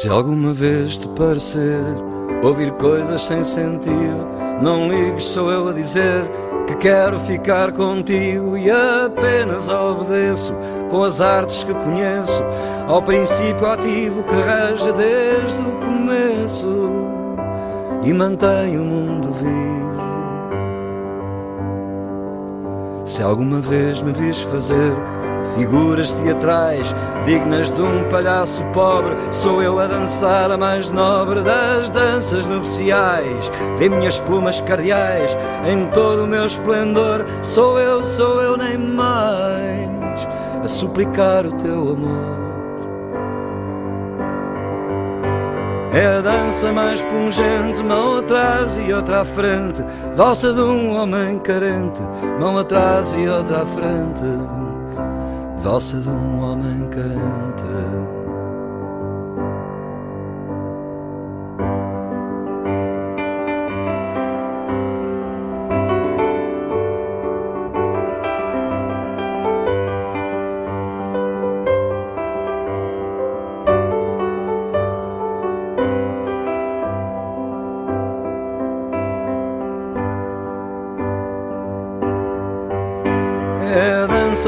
Se alguma vez te parecer ouvir coisas sem sentido, não ligues, sou eu a dizer que quero ficar contigo e apenas obedeço com as artes que conheço ao princípio ativo que rege desde o começo e mantém o mundo vivo. Se alguma vez me vis fazer figuras teatrais dignas de um palhaço pobre, sou eu a dançar a mais nobre das danças nupciais. Vê minhas plumas cardeais em todo o meu esplendor, sou eu, sou eu, nem mais, a suplicar o teu amor. É a dança mais pungente, mão atrás e outra à frente. Valsa de um homem carente, mão atrás e outra à frente. Valsa de um homem carente.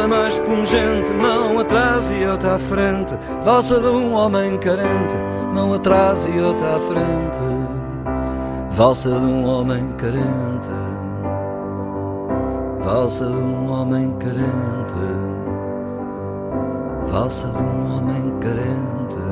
Mais pungente, mão atrás e outra à frente, valsa de um homem carente, mão atrás e outra à frente, valsa de um homem carente, valsa de um homem carente, valsa de um homem carente.